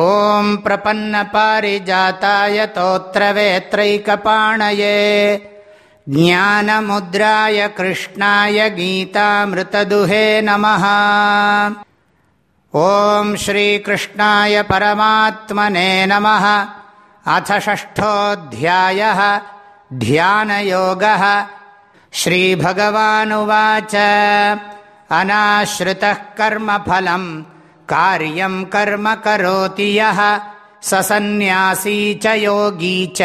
ॐ प्रपन्नपारिजाताय तोत्रवेत्रैकपाणये ज्ञानमुद्राय कृष्णाय गीतामृतदुहे नमः ॐ श्रीकृष्णाय परमात्मने नमः अथ षष्ठोऽध्यायः ध्यानयोगः श्रीभगवानुवाच अनाश्रितः कर्मफलम् காரியம் கர்ம கரோதி சசன்யாசி ச யோகி ச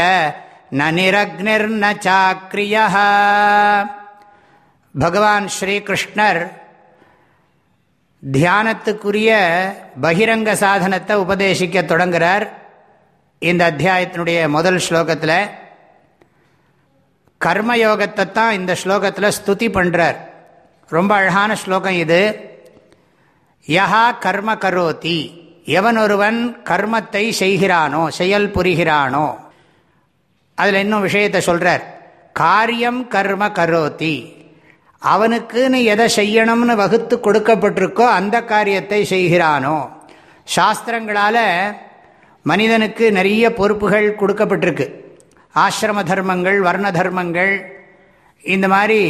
நிரக்னிர்ன சாக்கிரிய பகவான் ஸ்ரீகிருஷ்ணர் தியானத்துக்குரிய பகிரங்க சாதனத்தை உபதேசிக்க தொடங்குகிறார் இந்த அத்தியாயத்தினுடைய முதல் ஸ்லோகத்தில் கர்மயோகத்தை தான் இந்த ஸ்லோகத்தில் ஸ்துதி பண்ணுறார் ரொம்ப அழகான ஸ்லோகம் இது. யஹா கர்ம கரோதி. எவன் ஒருவன் கர்மத்தை செய்கிறானோ செயல் புரிகிறானோ. அதில் இன்னும் விஷயத்தை சொல்கிறார் காரியம் கர்ம கரோதி. அவனுக்குன்னு எதை செய்யணும்னு வகுத்து கொடுக்கப்பட்டிருக்கோ அந்த காரியத்தை செய்கிறானோ. சாஸ்திரங்களால் மனிதனுக்கு நிறைய பொறுப்புகள் கொடுக்கப்பட்டிருக்கு. ஆசிரம தர்மங்கள் வர்ண தர்மங்கள் இந்த மாதிரி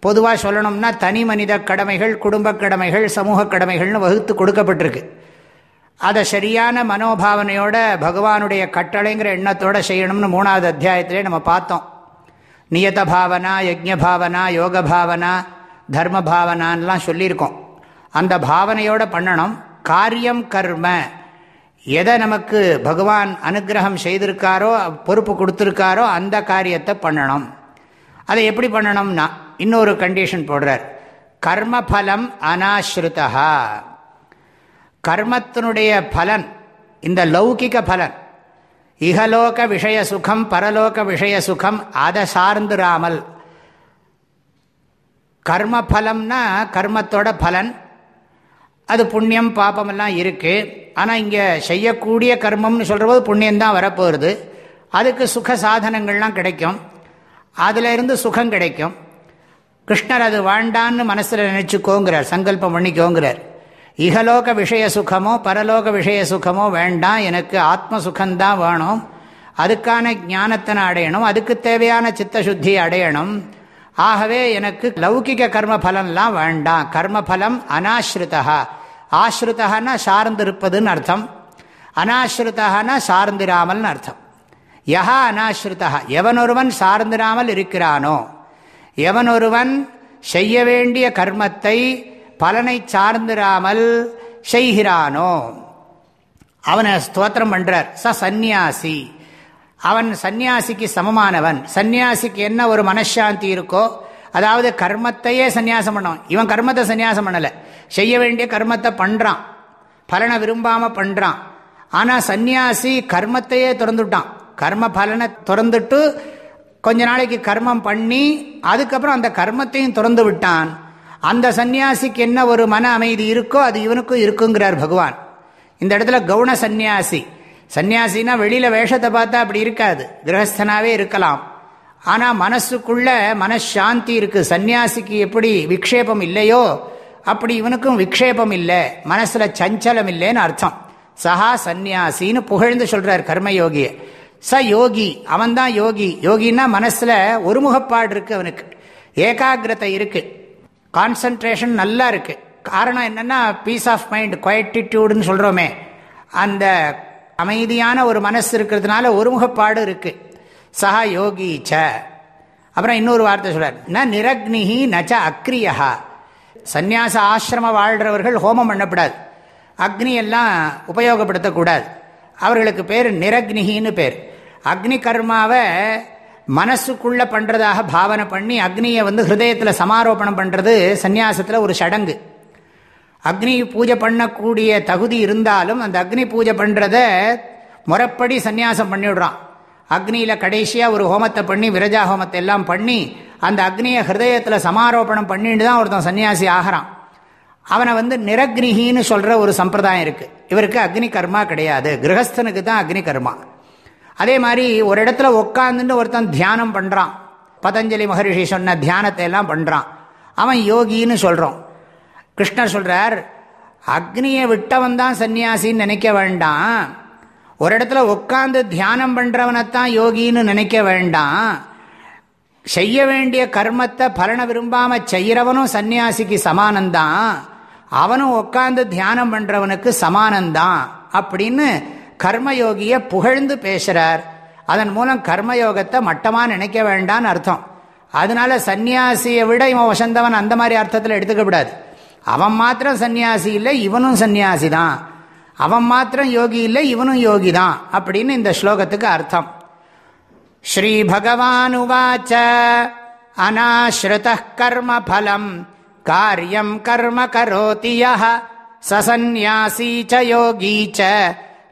பொதுவாக சொல்லணும்னா தனி மனித கடமைகள் குடும்ப கடமைகள் சமூக கடமைகள்னு வகுத்து கொடுக்கப்பட்டிருக்கு. அதை சரியான மனோபாவனையோட பகவானுடைய கட்டளைங்கிற எண்ணத்தோடு செய்யணும்னு மூணாவது அத்தியாயத்திலே நம்ம பார்த்தோம். நியத பாவனா யஜ்ய பாவனா யோக பாவனா தர்ம பாவனான்லாம் சொல்லியிருக்கோம். அந்த பாவனையோடு பண்ணணும். காரியம் கர்ம. எதை நமக்கு பகவான் அனுகிரகம் செய்திருக்காரோ பொறுப்பு கொடுத்துருக்காரோ அந்த காரியத்தை பண்ணணும். அதை எப்படி பண்ணணும்னா இன்னொரு கண்டிஷன் போடுறார். கர்மபலம் அனாஸ்ருதா கர்மத்தினுடைய பலன் இந்த லௌகிக பலன். இகலோக விஷய சுகம் பரலோக விஷய சுகம் அதை சார்ந்துராமல். கர்ம பலம்னா கர்மத்தோட பலன். அது புண்ணியம் பாப்பமெல்லாம் இருக்குது ஆனால் இங்கே செய்யக்கூடிய கர்மம்னு சொல்கிற போது புண்ணியம்தான் வரப்போகிறது அதுக்கு சுக சாதனங்கள்லாம் கிடைக்கும். அதில் இருந்து சுகம் கிடைக்கும். கிருஷ்ணர் அது வாண்டான்னு மனசில் நினச்சிக்கோங்கிறார் சங்கல்பம் பண்ணிக்கோங்கிறார். இகலோக விஷய சுகமோ பரலோக விஷய சுகமோ வேண்டாம் எனக்கு ஆத்ம சுகம்தான் வேணும். அதுக்கான ஞானத்தை அடையணும் அதுக்கு தேவையான சித்தசுத்தி அடையணும். ஆகவே எனக்கு லௌகிக கர்ம பலன்லாம் வேண்டாம். கர்ம பலம் அனாஸ்ருதா ஆஸ்ருதான்னா சார்ந்திருப்பதுன்னு அர்த்தம். அனாஸ்ருதான்னா சார்ந்திராமல்னு அர்த்தம். யஹா அனாஸ்ருதா எவனொருவன் சார்ந்திராமல் இருக்கிறானோ எவன் ஒருவன் செய்ய வேண்டிய கர்மத்தை பலனை சார்ந்திராமல் செய்கிறானோ அவனை ஸ்தோத்திரம் பண்ணுறார் ச சந்நியாசி. அவன் சந்நியாசிக்கு சமமானவன். சந்நியாசிக்கு என்ன ஒரு மனசாந்தி இருக்கோ அதாவது கர்மத்தையே சந்நியாசம் பண்ணுவான். இவன் கர்மத்தை சன்னியாசம் பண்ணலை. செய்ய வேண்டிய கர்மத்தை பண்ணுறான் பலனை விரும்பாமல் பண்ணுறான் ஆனால் சந்நியாசி கர்மத்தையே திறந்துட்டான். கர்ம பலனை திறந்துட்டு கொஞ்ச நாளைக்கு கர்மம் பண்ணி அதுக்கப்புறம் அந்த கர்மத்தையும் திறந்து விட்டான். அந்த சந்நியாசிக்கு என்ன ஒரு மன அமைதி இருக்கோ அது இவனுக்கும் இருக்குங்கிறார் பகவான். இந்த இடத்துல கவுன சந்நியாசி. சன்னியாசினா வெளியில வேஷத்தை பார்த்தா அப்படி இருக்காது. கிரகஸ்தனாவே இருக்கலாம். ஆனா மனசுக்குள்ள மனசாந்தி இருக்கு. சந்நியாசிக்கு எப்படி விக்ஷேபம் இல்லையோ அப்படி இவனுக்கும் விக்ஷேபம் இல்லை. மனசுல சஞ்சலம் இல்லைன்னு அர்த்தம். சஹா சந்நியாசின்னு புகழ்ந்து சொல்றார் கர்மயோகியை. ச யோகி அவன்தான் யோகி. யோகின்னா மனசில் ஒருமுகப்பாடு இருக்குது அவனுக்கு. ஏகாகிரதை இருக்குது கான்சன்ட்ரேஷன் நல்லா இருக்குது காரணம் என்னன்னா பீஸ் ஆஃப் மைண்ட் குவைட்டிடியூடுன்னு சொல்கிறோமே அந்த அமைதியான ஒரு மனசு இருக்கிறதுனால ஒருமுகப்பாடு இருக்குது சஹா யோகி ச. அப்புறம் இன்னொரு வார்த்தை சொல்கிறார் ந நிரக்னிஹி நச்ச அக்ரியா சந்நியாச ஆசிரம வாழ்கிறவர்கள் ஹோமம் பண்ணப்படாது. அக்னி எல்லாம் உபயோகப்படுத்தக்கூடாது. அவர்களுக்கு பேர் நிரக்னிகின்னு பேர். அக்னி கர்மாவை மனசுக்குள்ளே பண்ணுறதாக பாவனை பண்ணி அக்னியை வந்து ஹிருதயத்தில் சமாரோபணம் பண்ணுறது சந்நியாசத்தில் ஒரு சடங்கு. அக்னி பூஜை பண்ணக்கூடிய தகுதி இருந்தாலும் அந்த அக்னி பூஜை பண்ணுறத முறப்படி சந்நியாசம் பண்ணிவிடுறான். அக்னியில் கடைசியாக ஒரு ஹோமத்தை பண்ணி விரஜா ஹோமத்தை எல்லாம் பண்ணி அந்த அக்னியை ஹிருதயத்தில் சமாரோபணம் பண்ணிட்டு தான் ஒருத்தன் சன்னியாசி ஆகிறான். அவனை வந்து நிரக்னிகின்னு சொல்கிற ஒரு சம்பிரதாயம் இருக்குது இவருக்கு அக்னி கர்மா கிடையாது. கிரகஸ்தனுக்கு தான் அக்னி கர்மா. அதே மாதிரி ஒரு இடத்துல உட்காந்துட்டு ஒருத்தன் தியானம் பண்ணுறான் பதஞ்சலி மகரிஷி சொன்ன தியானத்தை எல்லாம் பண்ணுறான் அவன் யோகின்னு சொல்கிறோம் கிருஷ்ணர் சொல்கிறார் அக்னியை விட்டவன் தான் சன்னியாசின்னு நினைக்க வேண்டாம். ஒரு இடத்துல உட்காந்து தியானம் பண்ணுறவனைத்தான் யோகின்னு நினைக்க வேண்டாம். செய்ய வேண்டிய கர்மத்தை பலனை விரும்பாமல் செய்கிறவனும் சன்னியாசிக்கு சமானந்தான். அவனும் உட்காந்து தியானம் பண்ணுறவனுக்கு சமானந்தான். அப்படின்னு கர்மயோகியை புகழ்ந்து பேசுகிறார் அதன் மூலம் கர்மயோகத்தை மட்டமாக நினைக்க வேண்டான்னு அர்த்தம். அதனால சன்னியாசியை விட இவன் வசந்தவன் அந்த மாதிரி அர்த்தத்தில் எடுத்துக்கப்படாது அவன் மாத்திரம் சன்னியாசி இல்லை இவனும் சன்னியாசி தான். அவன் மாத்திரம் யோகி இல்லை இவனும் யோகி தான் அப்படின்னு இந்த ஸ்லோகத்துக்கு அர்த்தம். ஸ்ரீ பகவான் உவாச்ச அநாஸ்ருத கர்ம பலம் காரியம் கர்ம கரோதிய சசன்யாசி ச யோகி ச